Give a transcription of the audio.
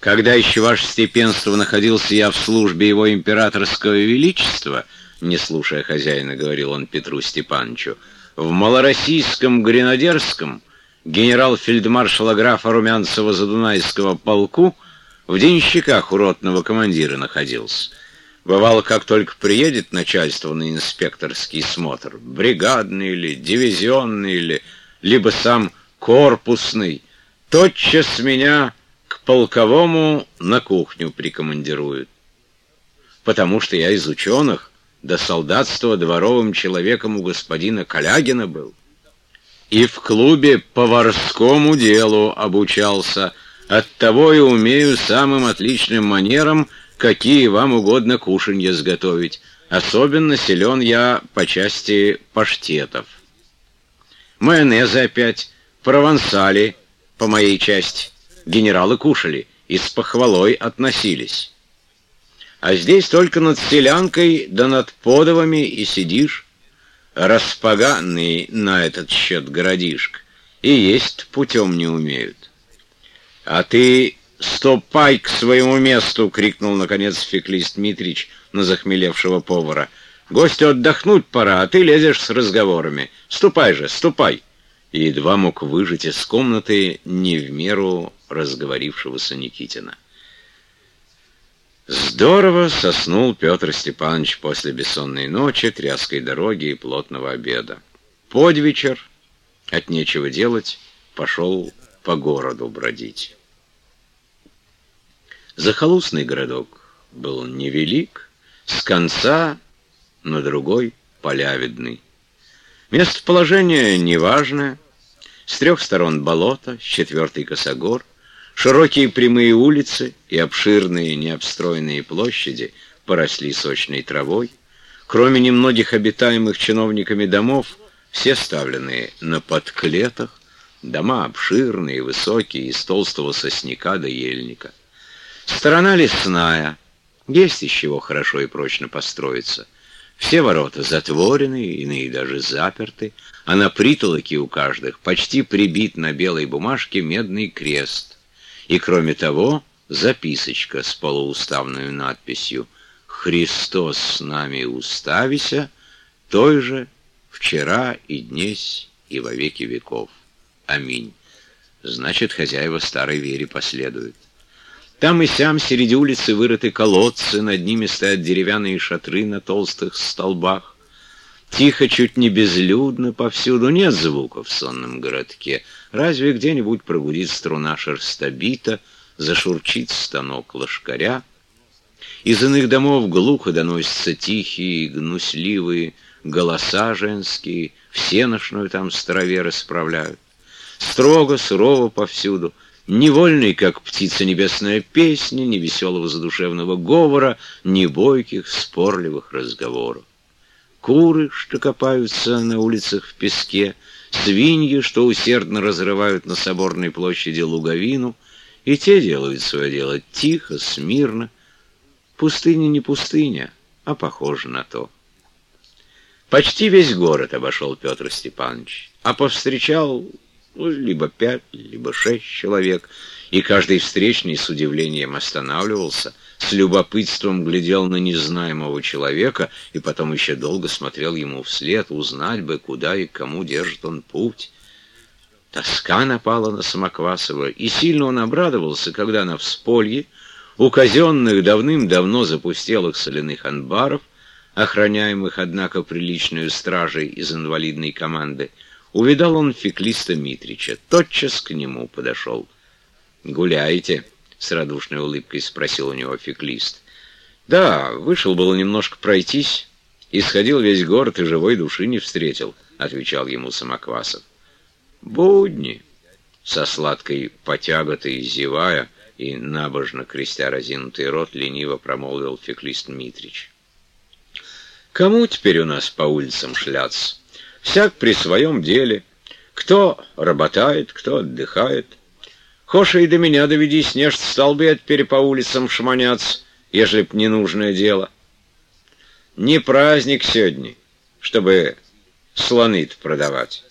Когда еще ваше степенство находился я в службе его императорского величества, не слушая хозяина, говорил он Петру Степановичу, в малороссийском гренадерском генерал-фельдмаршала графа Румянцева-Задунайского полку в денщиках у ротного командира находился. Бывало, как только приедет начальство на инспекторский смотр, бригадный или дивизионный или либо сам корпусный, тотчас меня полковому на кухню прикомандируют. Потому что я из ученых до солдатства дворовым человеком у господина Калягина был. И в клубе поварскому делу обучался, оттого и умею самым отличным манером какие вам угодно кушанье сготовить. Особенно силен я по части паштетов. Майонезы опять, провансали, по моей части. Генералы кушали и с похвалой относились. А здесь только над селянкой да над подовами и сидишь, распоганный на этот счет городишко, и есть путем не умеют. А ты «Ступай к своему месту!» — крикнул, наконец, феклист Митрич на захмелевшего повара. «Гостю отдохнуть пора, а ты лезешь с разговорами. Ступай же, ступай!» И едва мог выжить из комнаты не в меру разговорившегося Никитина. Здорово соснул Петр Степанович после бессонной ночи, тряской дороги и плотного обеда. Под вечер, от нечего делать, пошел по городу бродить. Захолустный городок был невелик, с конца на другой полявидный. Местоположение неважное, с трех сторон болото, с четвертой косогор, широкие прямые улицы и обширные необстроенные площади поросли сочной травой. Кроме немногих обитаемых чиновниками домов, все ставленные на подклетах, дома обширные, высокие, из толстого сосняка до ельника. Сторона лесная. Есть из чего хорошо и прочно построиться. Все ворота затворены, иные даже заперты, а на притолоке у каждых почти прибит на белой бумажке медный крест. И кроме того, записочка с полууставной надписью «Христос с нами уставися, той же вчера и днесь и во веки веков. Аминь». Значит, хозяева старой вере последуют. Там и сям среди улицы вырыты колодцы, над ними стоят деревянные шатры на толстых столбах. Тихо, чуть не безлюдно, повсюду нет звуков в сонном городке. Разве где-нибудь прогудит струна шерстобита, зашурчит станок лошкаря? Из иных домов глухо доносятся тихие, гнусливые голоса женские, все ночную там старове расправляют. Строго, сурово повсюду — невольной, как птица небесная песня, ни веселого задушевного говора, ни бойких спорливых разговоров. Куры, что копаются на улицах в песке, свиньи, что усердно разрывают на соборной площади луговину, и те делают свое дело тихо, смирно. Пустыня не пустыня, а похоже на то. Почти весь город обошел Петр Степанович, а повстречал ну, либо пять, либо шесть человек, и каждый встречный с удивлением останавливался, с любопытством глядел на незнаемого человека и потом еще долго смотрел ему вслед, узнать бы, куда и кому держит он путь. Тоска напала на Самоквасова, и сильно он обрадовался, когда на всполье у казенных давным-давно запустелых соляных анбаров, охраняемых, однако, приличную стражей из инвалидной команды, Увидал он феклиста Митрича, тотчас к нему подошел. «Гуляете?» — с радушной улыбкой спросил у него феклист. «Да, вышел было немножко пройтись, исходил весь город и живой души не встретил», — отвечал ему Самоквасов. «Будни!» — со сладкой потяготой зевая и набожно крестя разинутый рот, лениво промолвил феклист Митрич. «Кому теперь у нас по улицам шляться?» Всяк при своем деле. Кто работает, кто отдыхает. Хоша и до меня доведи, снеж стал бы я теперь по улицам шманяться, ежели б ненужное дело. Не праздник сегодня, чтобы слоны продавать.